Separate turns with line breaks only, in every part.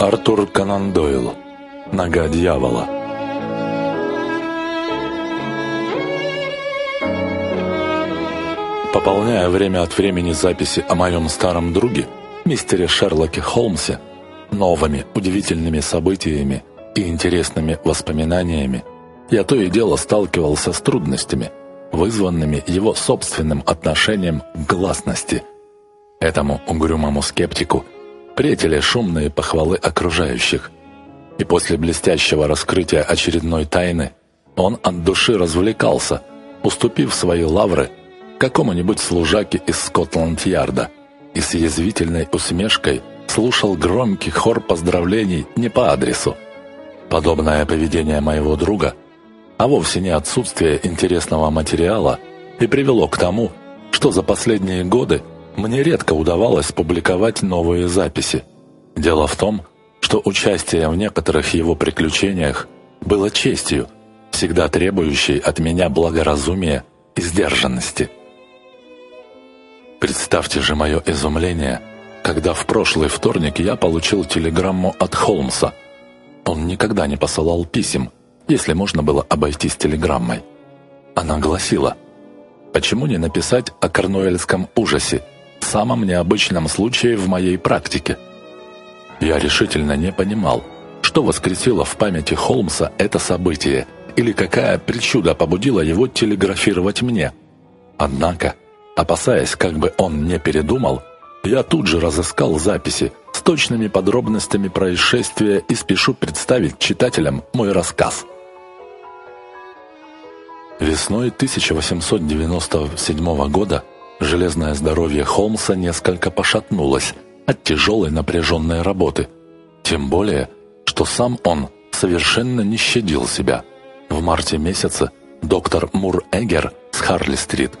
Артур Конан Дойл. Нога дьявола. Пополняя время от времени записи о моем старом друге, мистере Шерлоке Холмсе, новыми удивительными событиями и интересными воспоминаниями, я то и дело сталкивался с трудностями, вызванными его собственным отношением к гласности. Этому угрюмому скептику – претели шумные похвалы окружающих. И после блестящего раскрытия очередной тайны он от души развлекался, уступив свои лавры какому-нибудь служаке из Скотланд-Ярда и с язвительной усмешкой слушал громкий хор поздравлений не по адресу. Подобное поведение моего друга, а вовсе не отсутствие интересного материала, и привело к тому, что за последние годы мне редко удавалось публиковать новые записи. Дело в том, что участие в некоторых его приключениях было честью, всегда требующей от меня благоразумия и сдержанности. Представьте же мое изумление, когда в прошлый вторник я получил телеграмму от Холмса. Он никогда не посылал писем, если можно было обойтись телеграммой. Она гласила «Почему не написать о корнуэльском ужасе самом необычном случае в моей практике. Я решительно не понимал, что воскресило в памяти Холмса это событие или какая причуда побудила его телеграфировать мне. Однако, опасаясь, как бы он не передумал, я тут же разыскал записи с точными подробностями происшествия и спешу представить читателям мой рассказ. Весной 1897 года Железное здоровье Холмса несколько пошатнулось от тяжелой напряженной работы. Тем более, что сам он совершенно не щадил себя. В марте месяце доктор Мур Эггер с Харли-стрит,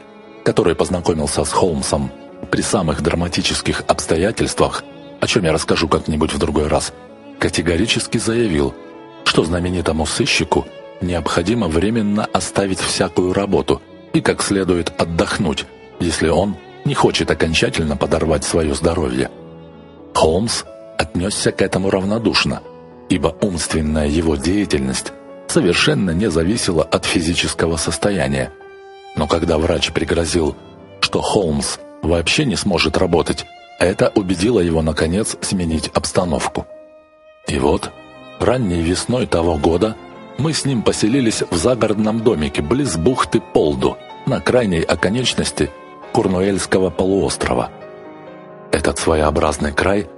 который познакомился с Холмсом при самых драматических обстоятельствах, о чем я расскажу как-нибудь в другой раз, категорически заявил, что знаменитому сыщику необходимо временно оставить всякую работу и как следует отдохнуть, если он не хочет окончательно подорвать свое здоровье. Холмс отнесся к этому равнодушно, ибо умственная его деятельность совершенно не зависела от физического состояния. Но когда врач пригрозил, что Холмс вообще не сможет работать, это убедило его, наконец, сменить обстановку. И вот, ранней весной того года мы с ним поселились в загородном домике близ бухты Полду, на крайней оконечности Курнуэльского полуострова. Этот своеобразный край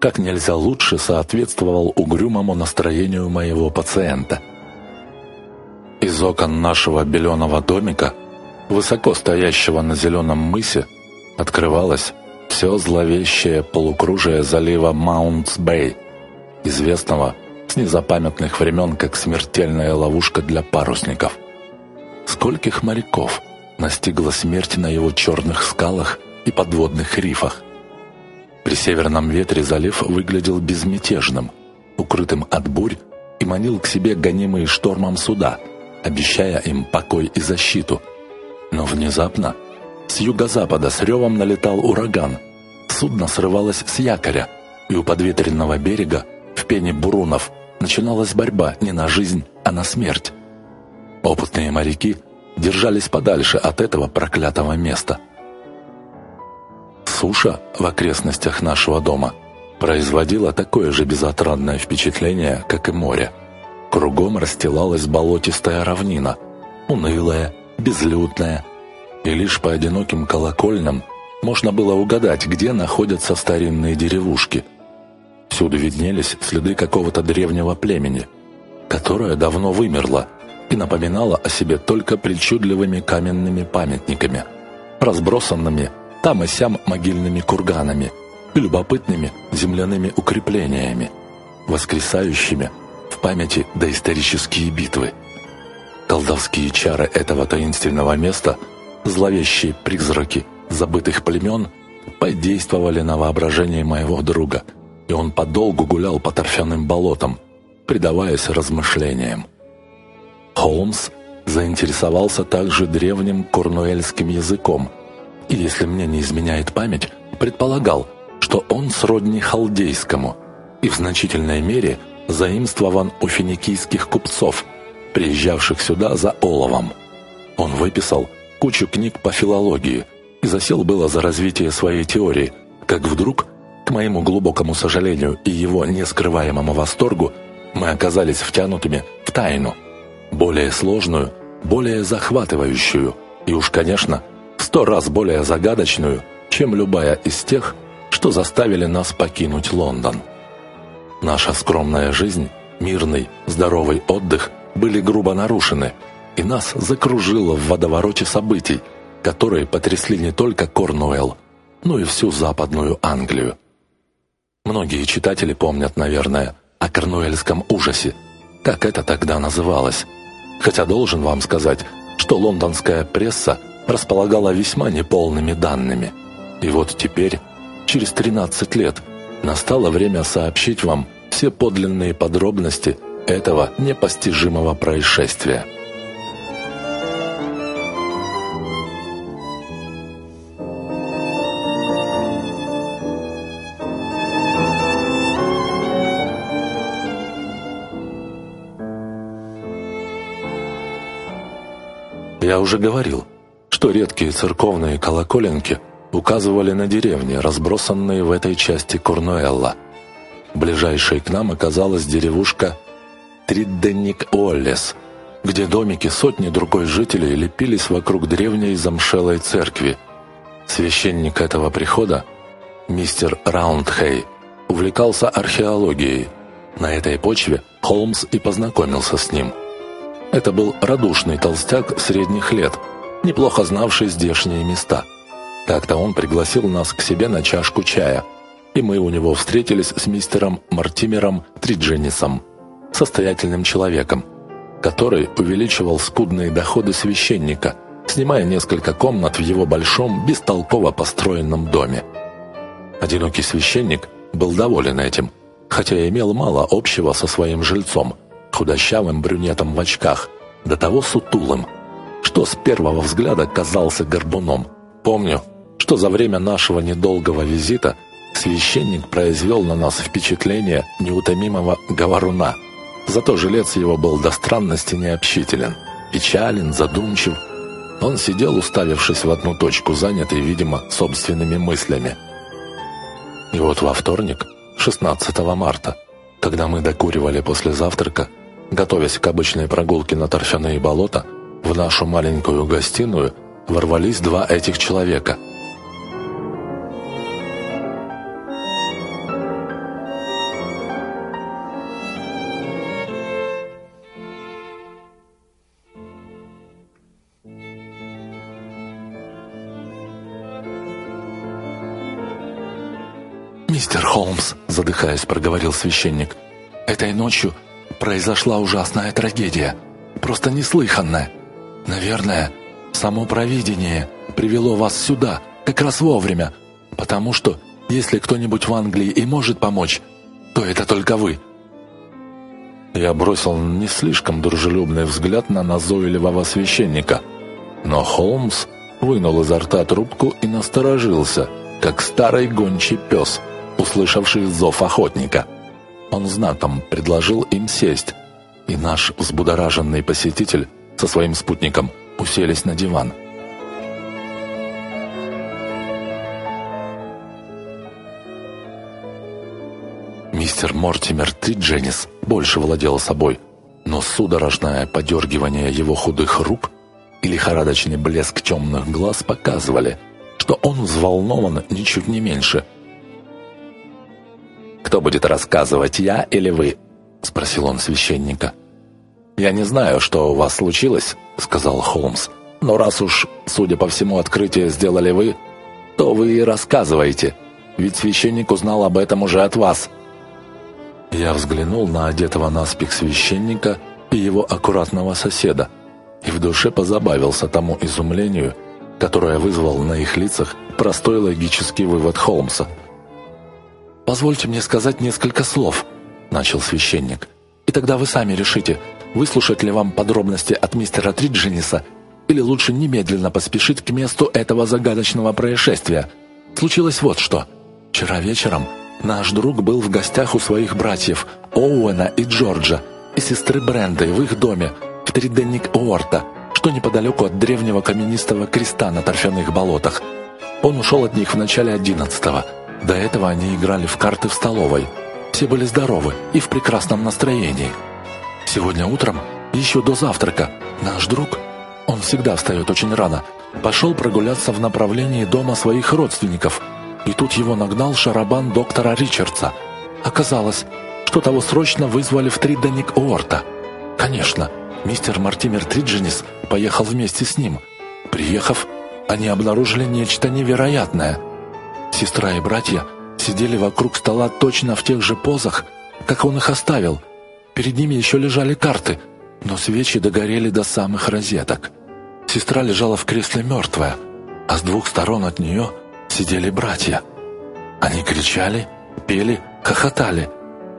как нельзя лучше соответствовал угрюмому настроению моего пациента. Из окон нашего беленого домика, высоко стоящего на зеленом мысе, открывалось все зловещее полукружие залива Маунтс-Бэй, известного с незапамятных времен как смертельная ловушка для парусников. Скольких моряков – настигла смерть на его черных скалах и подводных рифах. При северном ветре залив выглядел безмятежным, укрытым от бурь и манил к себе гонимые штормом суда, обещая им покой и защиту. Но внезапно с юго-запада с ревом налетал ураган. Судно срывалось с якоря, и у подветренного берега в пене бурунов начиналась борьба не на жизнь, а на смерть. Опытные моряки – держались подальше от этого проклятого места. Суша в окрестностях нашего дома производила такое же безотрадное впечатление, как и море. Кругом расстилалась болотистая равнина, унылая, безлюдная, и лишь по одиноким колокольням можно было угадать, где находятся старинные деревушки. Всюду виднелись следы какого-то древнего племени, которое давно вымерло – и напоминала о себе только причудливыми каменными памятниками, разбросанными там и сям могильными курганами и любопытными земляными укреплениями, воскресающими в памяти доисторические битвы. Колдовские чары этого таинственного места, зловещие призраки забытых племен, подействовали на воображение моего друга, и он подолгу гулял по торфяным болотам, предаваясь размышлениям. Холмс заинтересовался также древним корнуэльским языком, и, если мне не изменяет память, предполагал, что он сродни халдейскому. и в значительной мере заимствован у финикийских купцов, приезжавших сюда за оловом. Он выписал кучу книг по филологии и засел было за развитие своей теории, как вдруг, к моему глубокому сожалению и его нескрываемому восторгу, мы оказались втянутыми в тайну, более сложную, более захватывающую и уж, конечно, сто раз более загадочную, чем любая из тех, что заставили нас покинуть Лондон. Наша скромная жизнь, мирный, здоровый отдых были грубо нарушены, и нас закружило в водовороте событий, которые потрясли не только Корнуэлл, но и всю Западную Англию. Многие читатели помнят, наверное, о корнуэльском ужасе, как это тогда называлось. Хотя должен вам сказать, что лондонская пресса располагала весьма неполными данными. И вот теперь, через 13 лет, Настало время сообщить вам все подлинные подробности этого непостижимого происшествия. Я уже говорил, что редкие церковные колоколенки указывали на деревни, разбросанные в этой части Корнуэлла. Ближайшей к нам оказалась деревушка Тридденник-Оллес, где домики сотни другой жителей лепились вокруг древней замшелой церкви. Священник этого прихода, мистер Раундхей, увлекался археологией. На этой почве Холмс и познакомился с ним. Это был радушный толстяк средних лет, неплохо знавший здешние места – как-то он пригласил нас к себе на чашку чая, и мы у него встретились с мистером Мартимером Тридженисом, состоятельным человеком, который увеличивал скудные доходы священника, снимая несколько комнат в его большом, бестолково построенном доме. Одинокий священник был доволен этим, хотя имел мало общего со своим жильцом, худощавым брюнетом в очках, до того сутулым, что с первого взгляда казался горбуном. Помню, что за время нашего недолгого визита священник произвел на нас впечатление неутомимого говоруна. Зато жилец его был до странности необщителен, печален, задумчив. Он сидел, уставившись в одну точку, занятый, видимо, собственными мыслями. И вот во вторник, 16 марта, когда мы докуривали после завтрака, готовясь к обычной прогулке на торфяные болота, в нашу маленькую гостиную ворвались два этих человека – «Мистер Холмс», — задыхаясь, проговорил священник, — «этой ночью произошла ужасная трагедия, просто неслыханная. Наверное, само провидение привело вас сюда как раз вовремя, потому что, если кто-нибудь в Англии и может помочь, то это только вы». Я бросил не слишком дружелюбный взгляд на назойливого священника, но Холмс вынул изо рта трубку и насторожился, как старый гончий пес — услышавший зов охотника. Он знаком предложил им сесть, и наш взбудораженный посетитель со своим спутником уселись на диван. Мистер Мортимер Тридженис больше владел собой, но судорожное подергивание его худых рук и лихорадочный блеск темных глаз показывали, что он взволнован ничуть не меньше – «Кто будет рассказывать, я или вы?» — спросил он священника. «Я не знаю, что у вас случилось», — сказал Холмс. «Но раз уж, судя по всему, открытие сделали вы, то вы и рассказываете, ведь священник узнал об этом уже от вас». Я взглянул на одетого наспех священника и его аккуратного соседа, и в душе позабавился тому изумлению, которое вызвал на их лицах простой логический вывод Холмса — «Позвольте мне сказать несколько слов», — начал священник. «И тогда вы сами решите, выслушать ли вам подробности от мистера Триджениса или лучше немедленно поспешить к месту этого загадочного происшествия. Случилось вот что. Вчера вечером Наш друг был в гостях у своих братьев Оуэна и Джорджа и сестры Бренды в их доме в Триденник Уорта, что неподалеку от древнего каменистого креста на торфяных болотах. Он ушел от них в начале одиннадцатого. До этого они играли в карты в столовой. Все были здоровы и в прекрасном настроении. Сегодня утром, еще до завтрака, наш друг, он всегда встает очень рано, пошел прогуляться в направлении дома своих родственников – и тут его нагнал шарабан доктора Ричардса. Оказалось, что того срочно вызвали в Тридоник Уорта. Конечно, мистер Мартимер Тридженис поехал вместе с ним. Приехав, они обнаружили нечто невероятное. Сестра и братья сидели вокруг стола точно в тех же позах, как он их оставил. Перед ними еще лежали карты, но свечи догорели до самых розеток. Сестра лежала в кресле мертвая, а с двух сторон от нее – сидели братья. Они кричали, пели, хохотали.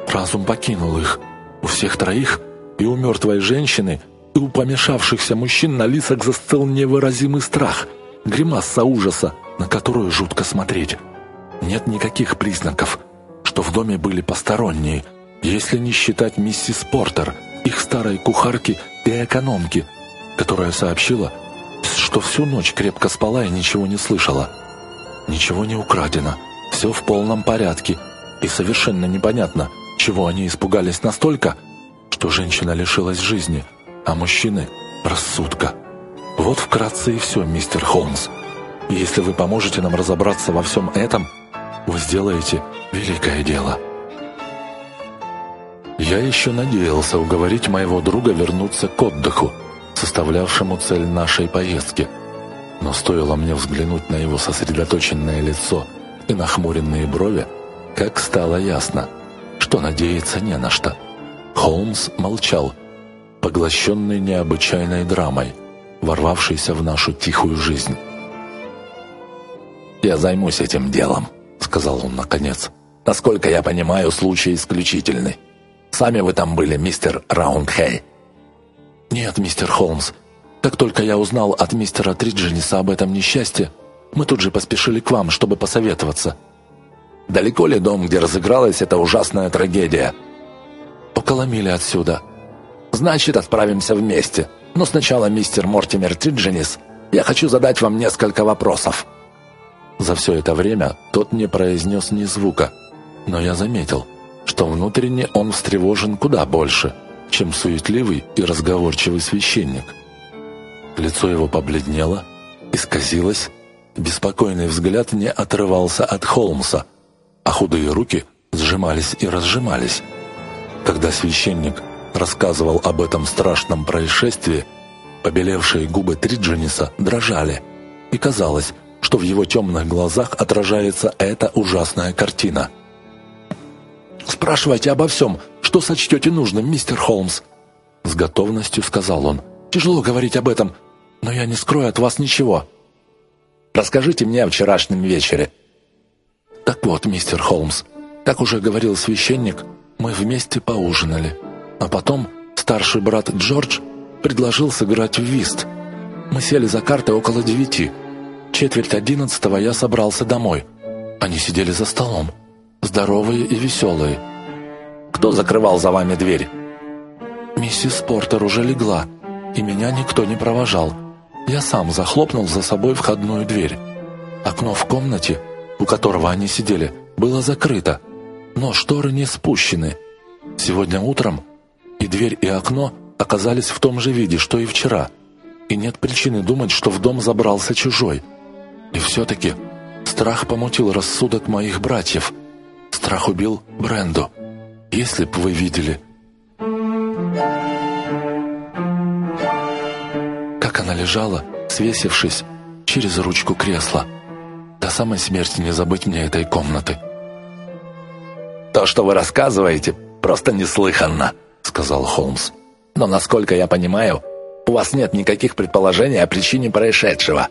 Разум покинул их. У всех троих, и у мертвой женщины, и у помешавшихся мужчин на лицах застыл невыразимый страх, гримаса ужаса, на которую жутко смотреть. Нет никаких признаков, что в доме были посторонние, если не считать миссис Портер, их старой кухарки и экономки, которая сообщила, что всю ночь крепко спала и ничего не слышала. Ничего не украдено, все в полном порядке, и совершенно непонятно, чего они испугались настолько, что женщина лишилась жизни, а мужчины — рассудка. Вот вкратце и все, мистер Холмс. Если вы поможете нам разобраться во всем этом, вы сделаете великое дело. Я еще надеялся уговорить моего друга вернуться к отдыху, составлявшему цель нашей поездки — но стоило мне взглянуть на его сосредоточенное лицо и нахмуренные брови, как стало ясно, что надеяться не на что. Холмс молчал, поглощенный необычайной драмой, ворвавшейся в нашу тихую жизнь. «Я займусь этим делом», — сказал он наконец. «Насколько я понимаю, случай исключительный. Сами вы там были, мистер Раундхей?» «Нет, мистер Холмс, как только я узнал от мистера Триджениса об этом несчастье, мы тут же поспешили к вам, чтобы посоветоваться. Далеко ли дом, где разыгралась эта ужасная трагедия? Около мили отсюда. Значит, отправимся вместе. Но сначала, мистер Мортимер Тридженис, я хочу задать вам несколько вопросов. За все это время тот не произнес ни звука, но я заметил, что внутренне он встревожен куда больше, чем суетливый и разговорчивый священник. Лицо его побледнело, исказилось, беспокойный взгляд не отрывался от Холмса, а худые руки сжимались и разжимались. Когда священник рассказывал об этом страшном происшествии, побелевшие губы Триджениса дрожали, и казалось, что в его темных глазах отражается эта ужасная картина. «Спрашивайте обо всем, что сочтете нужным, мистер Холмс», — с готовностью сказал он. «Тяжело говорить об этом, но я не скрою от вас ничего. Расскажите мне о вчерашнем вечере». «Так вот, мистер Холмс, как уже говорил священник, мы вместе поужинали. А потом старший брат Джордж предложил сыграть в вист. Мы сели за карты около девяти. Четверть одиннадцатого я собрался домой. Они сидели за столом, здоровые и веселые. «Кто закрывал за вами дверь?» «Миссис Портер уже легла, и меня никто не провожал. Я сам захлопнул за собой входную дверь. Окно в комнате, у которого они сидели, было закрыто, но шторы не спущены. Сегодня утром и дверь, и окно оказались в том же виде, что и вчера, и нет причины думать, что в дом забрался чужой. И все-таки страх помутил рассудок моих братьев. Страх убил Бренду. Если б вы видели... Она лежала, свесившись через ручку кресла. До самой смерти не забыть мне этой комнаты. «То, что вы рассказываете, просто неслыханно», — сказал Холмс. «Но, насколько я понимаю, у вас нет никаких предположений о причине происшедшего».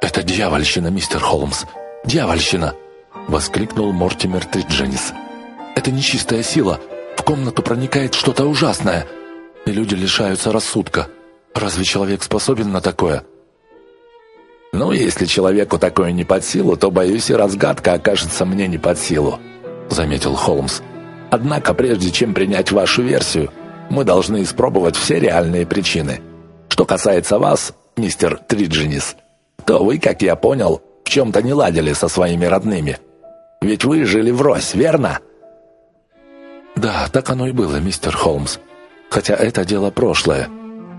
«Это дьявольщина, мистер Холмс, дьявольщина!» — воскликнул Мортимер Тридженис. «Это нечистая сила. В комнату проникает что-то ужасное, и люди лишаются рассудка. Разве человек способен на такое?
«Ну, если человеку такое не под силу, то, боюсь, и разгадка окажется мне не под силу», — заметил Холмс. «Однако, прежде чем принять вашу версию, мы должны испробовать все реальные причины. Что касается вас, мистер Триджинис, то вы, как я понял, в чем-то не ладили со своими родными. Ведь вы жили врозь, верно?»
«Да, так оно и было, мистер Холмс. Хотя это дело прошлое.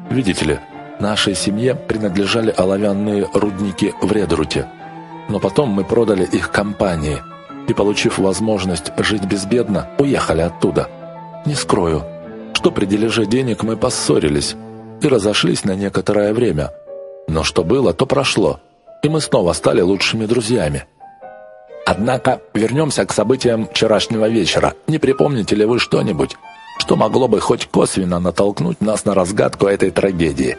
Видите ли, Нашей семье принадлежали оловянные рудники в Редруте. Но потом мы продали их компании и, получив возможность жить безбедно, уехали оттуда. Не скрою, что при дележе денег мы поссорились и разошлись на некоторое время. Но что было, то прошло, и мы снова стали лучшими друзьями. Однако вернемся к событиям вчерашнего вечера. Не припомните ли вы что-нибудь, что могло бы хоть косвенно натолкнуть нас на разгадку этой трагедии?»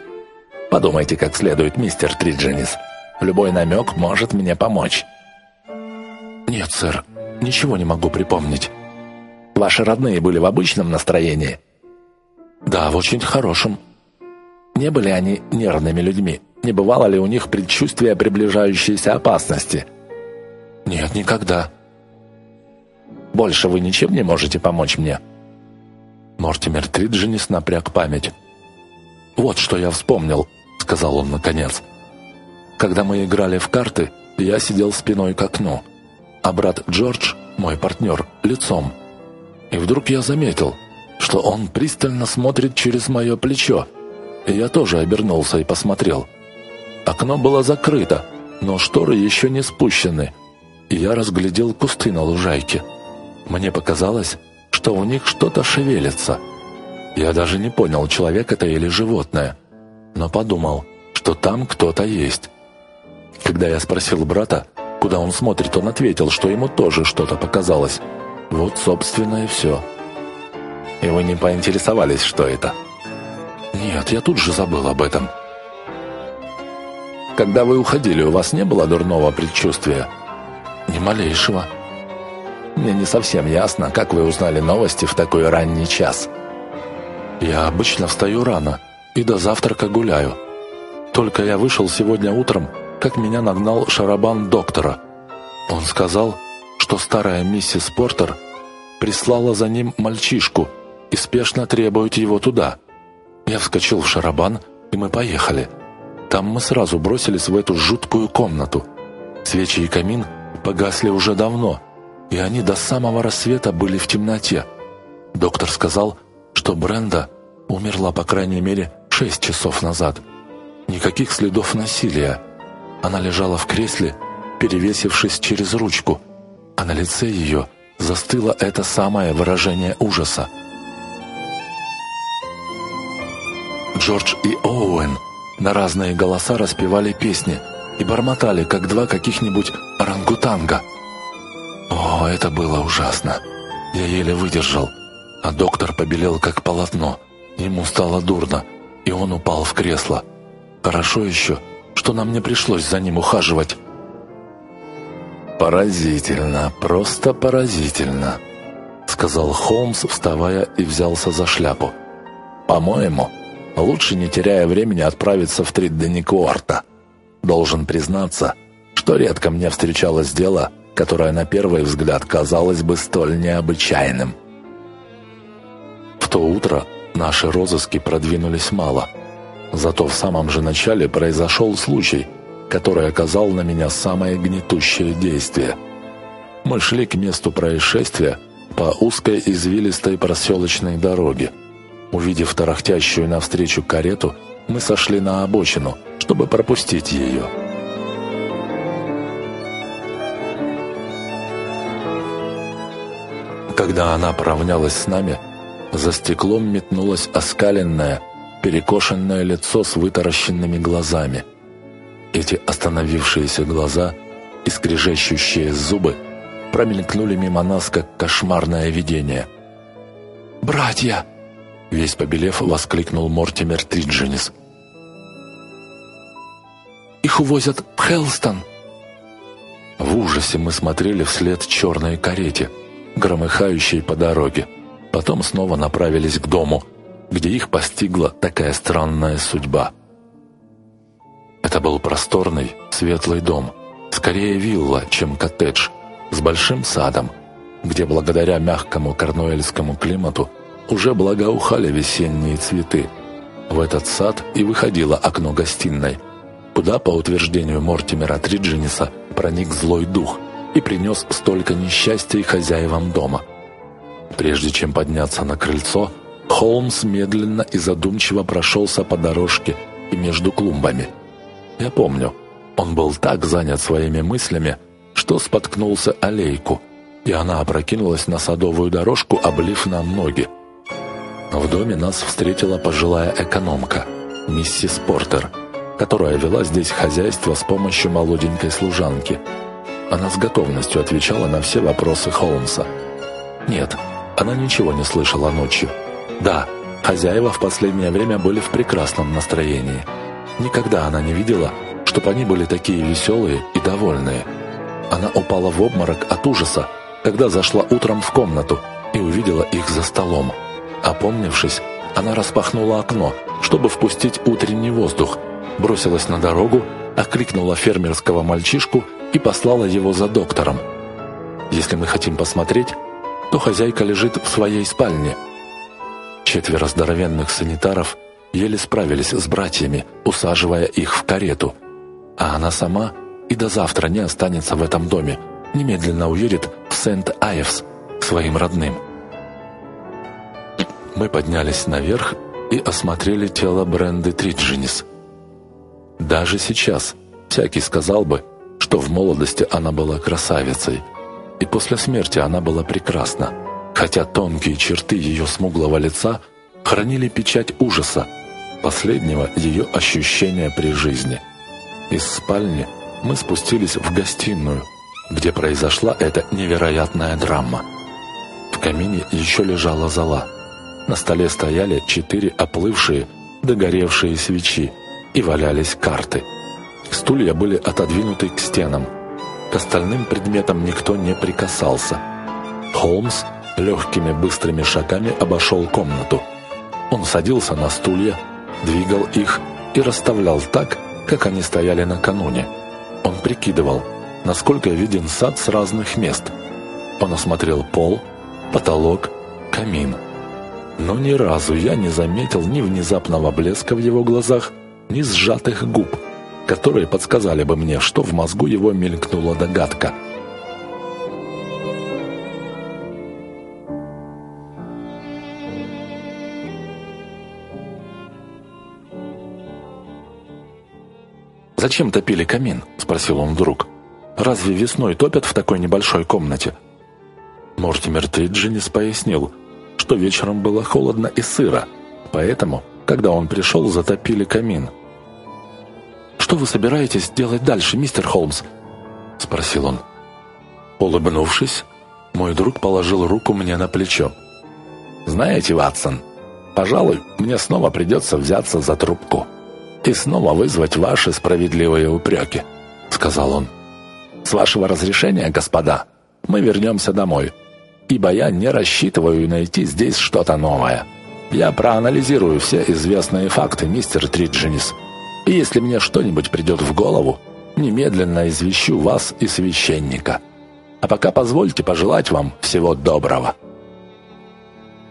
Подумайте как следует, мистер Тридженис. Любой намек может мне помочь». «Нет, сэр, ничего не могу припомнить».
«Ваши родные были в обычном настроении?»
«Да, в очень хорошем».
«Не были они нервными людьми? Не бывало ли у них предчувствия приближающейся опасности?»
«Нет, никогда».
«Больше вы ничем не можете помочь мне?»
Мортимер Тридженис напряг память. «Вот что я вспомнил сказал он наконец. Когда мы играли в карты, я сидел спиной к окну, а брат Джордж, мой партнер, лицом. И вдруг я заметил, что он пристально смотрит через мое плечо, и я тоже обернулся и посмотрел. Окно было закрыто, но шторы еще не спущены, и я разглядел кусты на лужайке. Мне показалось, что у них что-то шевелится. Я даже не понял, человек это или животное но подумал, что там кто-то есть. Когда я спросил брата, куда он смотрит, он ответил, что ему тоже что-то показалось. Вот, собственно, и все.
И вы не поинтересовались, что это?
Нет, я тут же забыл об этом.
Когда вы уходили, у вас не было дурного предчувствия?
Ни малейшего.
Мне не совсем ясно, как вы узнали новости в такой ранний час.
Я обычно встаю рано и до завтрака гуляю. Только я вышел сегодня утром, как меня нагнал шарабан доктора. Он сказал, что старая миссис Портер прислала за ним мальчишку и спешно требует его туда. Я вскочил в шарабан, и мы поехали. Там мы сразу бросились в эту жуткую комнату. Свечи и камин погасли уже давно, и они до самого рассвета были в темноте. Доктор сказал, что Бренда умерла, по крайней мере, шесть часов назад. Никаких следов насилия. Она лежала в кресле, перевесившись через ручку, а на лице ее застыло это самое выражение ужаса. Джордж и Оуэн на разные голоса распевали песни и бормотали, как два каких-нибудь орангутанга. О, это было ужасно. Я еле выдержал, а доктор побелел, как полотно. Ему стало дурно и он упал в кресло. Хорошо еще, что нам не пришлось за ним ухаживать.
«Поразительно, просто поразительно», — сказал Холмс, вставая и взялся за шляпу. «По-моему, лучше, не теряя времени, отправиться в Тридденикуарта. Должен признаться, что редко мне встречалось дело, которое на первый взгляд казалось бы столь необычайным».
В то утро Наши розыски продвинулись мало. Зато в самом же начале произошел случай, который оказал на меня самое гнетущее действие. Мы шли к месту происшествия по узкой извилистой проселочной дороге. Увидев тарахтящую навстречу карету, мы сошли на обочину, чтобы пропустить ее. Когда она поравнялась с нами, за стеклом метнулось оскаленное, перекошенное лицо с вытаращенными глазами. Эти остановившиеся глаза и скрежещущие зубы промелькнули мимо нас, как кошмарное видение. «Братья!» — весь побелев воскликнул Мортимер Тридженис. «Их увозят в Хелстон!» В ужасе мы смотрели вслед черной карете, громыхающей по дороге. Потом снова направились к дому, где их постигла такая странная судьба. Это был просторный, светлый дом, скорее вилла, чем коттедж, с большим садом, где благодаря мягкому корнуэльскому климату уже благоухали весенние цветы. В этот сад и выходило окно гостиной, куда, по утверждению Мортимера Триджиниса, проник злой дух и принес столько несчастий хозяевам дома. Прежде чем подняться на крыльцо, Холмс медленно и задумчиво прошелся по дорожке и между клумбами. Я помню, он был так занят своими мыслями, что споткнулся аллейку, и она опрокинулась на садовую дорожку, облив нам ноги. В доме нас встретила пожилая экономка, миссис Портер, которая вела здесь хозяйство с помощью молоденькой служанки. Она с готовностью отвечала на все вопросы Холмса. Нет, она ничего не слышала ночью. Да, хозяева в последнее время были в прекрасном настроении. Никогда она не видела, чтобы они были такие веселые и довольные. Она упала в обморок от ужаса, когда зашла утром в комнату и увидела их за столом. Опомнившись, она распахнула окно, чтобы впустить утренний воздух, бросилась на дорогу, окликнула фермерского мальчишку и послала его за доктором. Если мы хотим посмотреть, то хозяйка лежит в своей спальне. Четверо здоровенных санитаров еле справились с братьями, усаживая их в карету. А она сама и до завтра не останется в этом доме, немедленно уедет в Сент-Айвс к своим родным. Мы поднялись наверх и осмотрели тело Бренды Триджинис. Даже сейчас всякий сказал бы, что в молодости она была красавицей, и после смерти она была прекрасна, хотя тонкие черты ее смуглого лица хранили печать ужаса, последнего ее ощущения при жизни. Из спальни мы спустились в гостиную, где произошла эта невероятная драма. В камине еще лежала зола. На столе стояли четыре оплывшие, догоревшие свечи и валялись карты. Стулья были отодвинуты к стенам. К остальным предметам никто не прикасался. Холмс легкими быстрыми шагами обошел комнату. Он садился на стулья, двигал их и расставлял так, как они стояли накануне. Он прикидывал, насколько виден сад с разных мест. Он осмотрел пол, потолок, камин – но ни разу я не заметил ни внезапного блеска в его глазах, ни сжатых губ, которые подсказали бы мне, что в мозгу его мелькнула догадка. «Зачем топили камин?» – спросил он вдруг. «Разве весной топят в такой небольшой комнате?» Мортимер Триджинис пояснил – что вечером было холодно и сыро, поэтому, когда он пришел, затопили камин. «Что вы собираетесь делать дальше, мистер Холмс?» — спросил он. Улыбнувшись, мой друг положил руку мне на плечо. «Знаете, Ватсон, пожалуй, мне снова придется взяться за трубку и снова вызвать ваши справедливые упреки», — сказал он. «С вашего разрешения, господа, мы вернемся домой» ибо я не рассчитываю найти здесь что-то новое. Я проанализирую все известные факты, мистер Триджинис, и если мне что-нибудь придет в голову, немедленно извещу вас и священника. А пока позвольте пожелать вам всего доброго».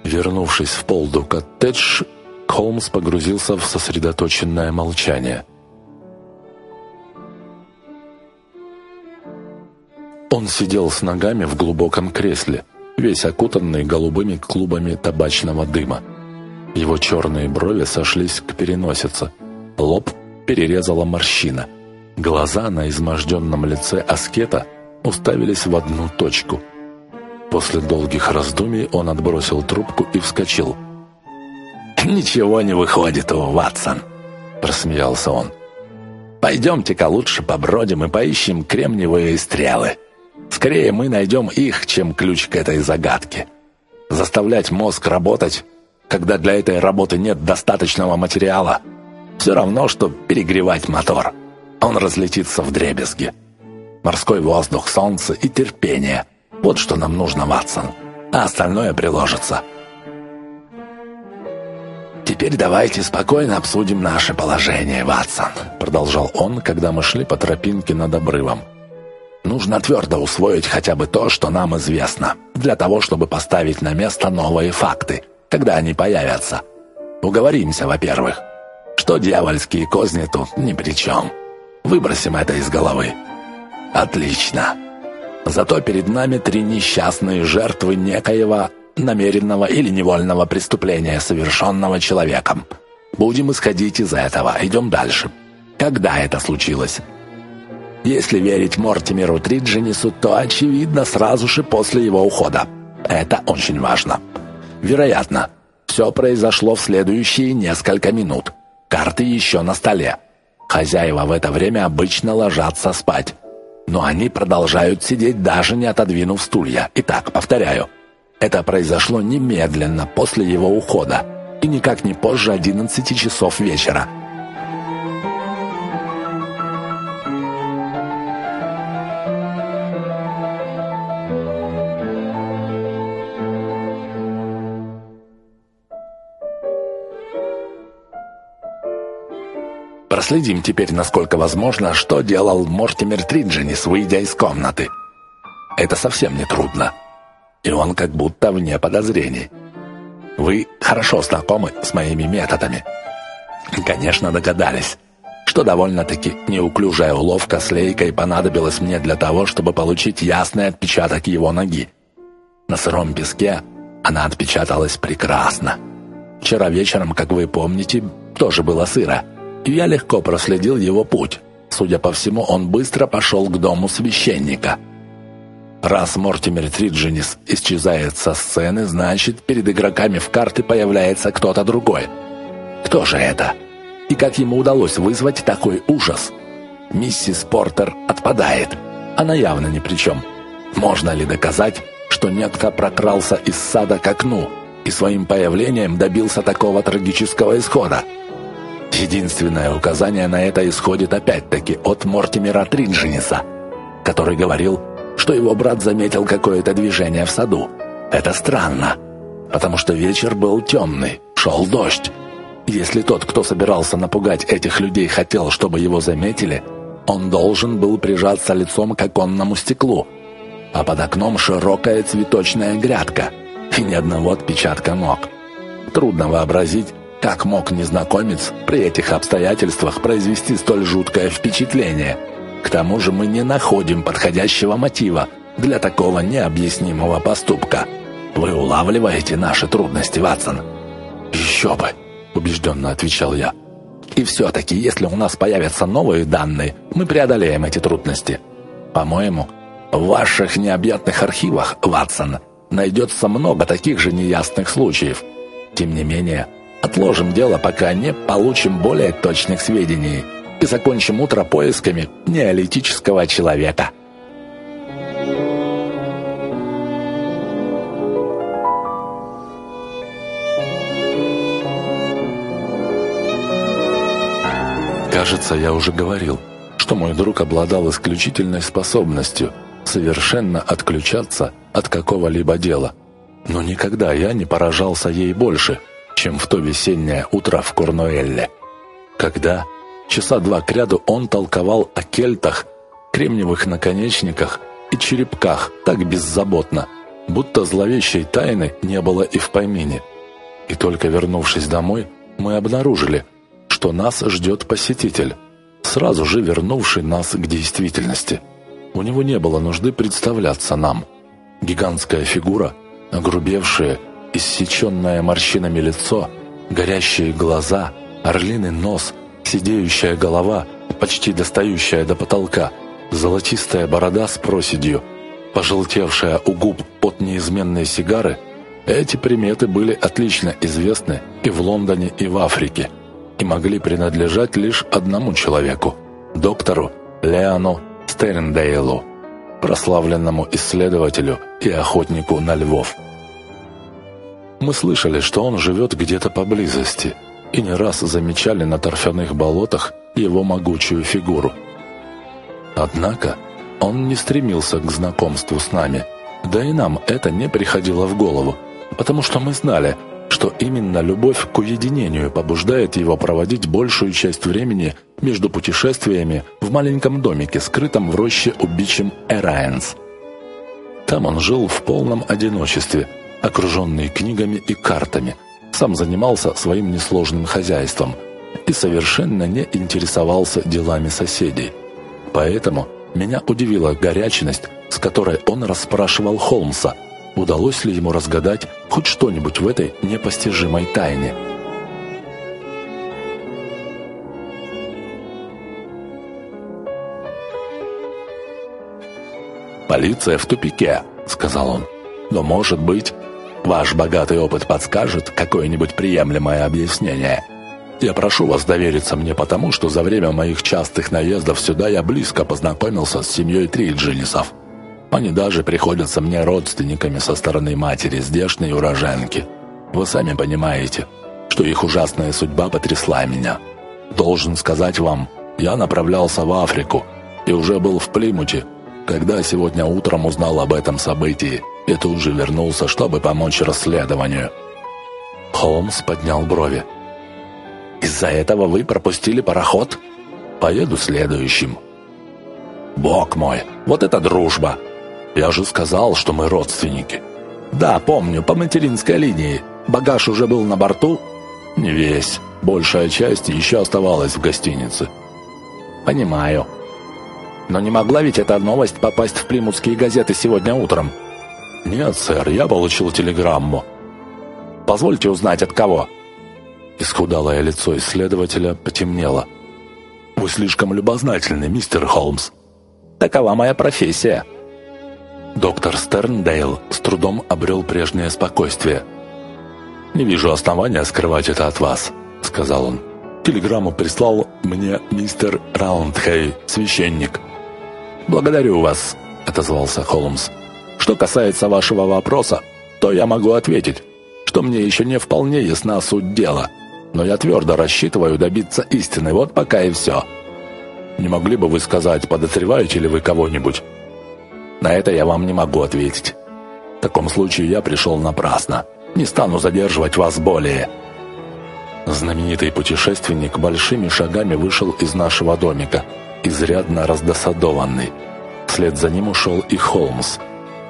Вернувшись в полду коттедж, Холмс погрузился в сосредоточенное молчание. Он сидел с ногами в глубоком кресле – весь окутанный голубыми клубами табачного дыма. Его черные брови сошлись к переносице. Лоб перерезала морщина. Глаза на изможденном лице аскета уставились в одну точку. После долгих раздумий он отбросил трубку и вскочил. «Ничего не выходит у Ватсон», — просмеялся он. «Пойдемте-ка лучше побродим и поищем кремниевые стрелы». Скорее мы найдем их, чем ключ к этой загадке. Заставлять мозг работать, когда для этой работы нет достаточного материала, все равно, что перегревать мотор. Он разлетится в дребезги. Морской воздух, солнце и терпение – вот что нам нужно, Ватсон. А остальное приложится.
Теперь давайте спокойно обсудим наше положение, Ватсон», продолжал он, когда мы шли по тропинке над обрывом. «Нужно твердо усвоить хотя бы то, что нам известно, для того, чтобы поставить на место новые факты, когда они появятся. Уговоримся, во-первых, что дьявольские козни тут ни при чем. Выбросим это из головы». «Отлично. Зато перед нами три несчастные жертвы некоего намеренного или невольного преступления, совершенного человеком. Будем исходить из этого. Идем дальше. Когда это случилось? Если верить Мортимеру Тридженису, то, очевидно, сразу же после его ухода. Это очень важно. Вероятно, все произошло в следующие несколько минут. Карты еще на столе. Хозяева в это время обычно ложатся спать. Но они продолжают сидеть, даже не отодвинув стулья. Итак, повторяю, это произошло немедленно после его ухода и никак не позже 11 часов вечера. Проследим теперь, насколько возможно, что делал Мортимер Тридженис, выйдя из комнаты. Это совсем не трудно и он как будто вне подозрений. Вы хорошо знакомы с моими методами. Конечно, догадались, что довольно-таки неуклюжая уловка с лейкой понадобилась мне для того, чтобы получить ясный отпечаток его ноги. На сыром песке она отпечаталась прекрасно. Вчера вечером, как вы помните, тоже было сыро, и я легко проследил его путь. Судя по всему, он быстро пошел к дому священника – Раз Мортимер Триджинис исчезает со сцены, значит, перед игроками в карты появляется кто-то другой. Кто же это? И как ему удалось вызвать такой ужас? Миссис Портер отпадает. Она явно ни при чем. Можно ли доказать, что некто прокрался из сада к окну и своим появлением добился такого трагического исхода? Единственное указание на это исходит опять-таки от Мортимера Триджиниса, который говорил, что его брат заметил какое-то движение в саду. Это странно, потому что вечер был темный, шел дождь. Если тот, кто собирался напугать этих людей, хотел, чтобы его заметили, он должен был прижаться лицом к оконному стеклу, а под окном широкая цветочная грядка и ни одного отпечатка ног. Трудно вообразить, как мог незнакомец при этих обстоятельствах произвести столь жуткое впечатление – к тому же мы не находим подходящего мотива для такого необъяснимого поступка. Вы улавливаете наши трудности, Ватсон?» «Еще бы!» – убежденно отвечал я. «И все-таки, если у нас появятся новые данные, мы преодолеем эти трудности. По-моему, в ваших необъятных архивах, Ватсон, найдется много таких же неясных случаев. Тем не менее, отложим дело, пока не получим более точных сведений» и закончим утро поисками неолитического человека.
Кажется, я уже говорил, что мой друг обладал исключительной способностью совершенно отключаться от какого-либо дела. Но никогда я не поражался ей больше, чем в то весеннее утро в Корнуэлле. Когда, Часа два кряду он толковал о кельтах, кремниевых наконечниках и черепках так беззаботно, будто зловещей тайны не было и в помине. И только вернувшись домой, мы обнаружили, что нас ждет посетитель, сразу же вернувший нас к действительности. У него не было нужды представляться нам. Гигантская фигура, огрубевшее, иссеченное морщинами лицо, горящие глаза, орлиный нос — Сидеющая голова, почти достающая до потолка, золотистая борода с проседью, пожелтевшая у губ от неизменной сигары, эти приметы были отлично известны и в Лондоне, и в Африке, и могли принадлежать лишь одному человеку – доктору Леону Стерндейлу, прославленному исследователю и охотнику на львов. Мы слышали, что он живет где-то поблизости – и не раз замечали на торфяных болотах его могучую фигуру. Однако он не стремился к знакомству с нами, да и нам это не приходило в голову, потому что мы знали, что именно любовь к уединению побуждает его проводить большую часть времени между путешествиями в маленьком домике, скрытом в роще у бичем Эрайенс. Там он жил в полном одиночестве, окруженный книгами и картами, сам занимался своим несложным хозяйством и совершенно не интересовался делами соседей. Поэтому меня удивила горячность, с которой он расспрашивал Холмса – удалось ли ему разгадать хоть что-нибудь в этой непостижимой тайне.
«Полиция в тупике», — сказал он. «Но, может быть, ваш богатый опыт подскажет какое-нибудь приемлемое объяснение. Я прошу вас довериться мне потому, что за время моих частых наездов сюда я близко познакомился с семьей Триджинисов. Они даже приходятся мне родственниками со стороны матери, здешней уроженки. Вы сами понимаете, что их ужасная судьба потрясла меня. Должен сказать вам, я направлялся в Африку и уже был в Плимуте, когда сегодня утром узнал об этом событии и тут же вернулся, чтобы помочь расследованию».
Холмс поднял брови.
«Из-за этого вы пропустили пароход? Поеду следующим». «Бог мой, вот это дружба!» Я же сказал, что мы родственники. Да, помню, по материнской линии. Багаж уже был на борту? Не весь. Большая часть еще оставалась в гостинице. Понимаю. Но не могла ведь эта новость попасть в плимутские газеты сегодня утром? Нет, сэр, я получил телеграмму. Позвольте узнать, от кого? Исхудалое лицо исследователя потемнело. «Вы слишком любознательны, мистер Холмс». «Такова моя профессия», Доктор Стерндейл с трудом обрел прежнее спокойствие. «Не вижу основания скрывать это от вас», — сказал он. «Телеграмму прислал мне мистер Раундхей, священник». «Благодарю вас», — отозвался Холмс. «Что касается вашего вопроса, то я могу ответить, что мне еще не вполне ясна суть дела, но я твердо рассчитываю добиться истины, вот пока и все». «Не могли бы вы сказать, подозреваете ли вы кого-нибудь?» На это я вам не могу ответить. В таком случае я пришел напрасно. Не стану задерживать вас более». Знаменитый путешественник большими шагами вышел из нашего домика, изрядно раздосадованный. Вслед за ним ушел и Холмс.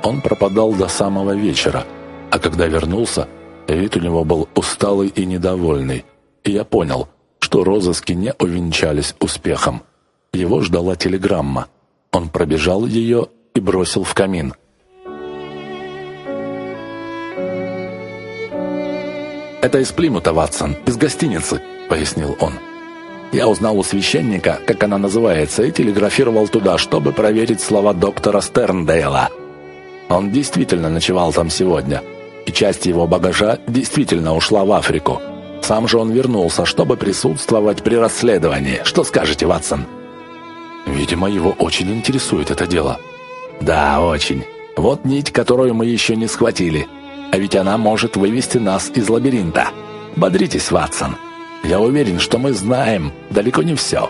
Он пропадал до самого вечера, а когда вернулся, вид у него был усталый и недовольный. И я понял, что розыски не увенчались успехом. Его ждала телеграмма. Он пробежал ее и бросил в камин. «Это из Плимута, Ватсон, из гостиницы», — пояснил он. «Я узнал у священника, как она называется, и телеграфировал туда, чтобы проверить слова доктора Стерндейла. Он действительно ночевал там сегодня, и часть его багажа действительно ушла в Африку. Сам же он вернулся, чтобы присутствовать при расследовании. Что скажете, Ватсон?» «Видимо, его очень интересует это дело», «Да, очень. Вот нить, которую мы еще не схватили. А ведь она может вывести нас из лабиринта. Бодритесь, Ватсон. Я уверен, что мы знаем далеко не все.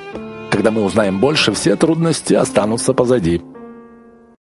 Когда мы узнаем больше, все трудности останутся позади».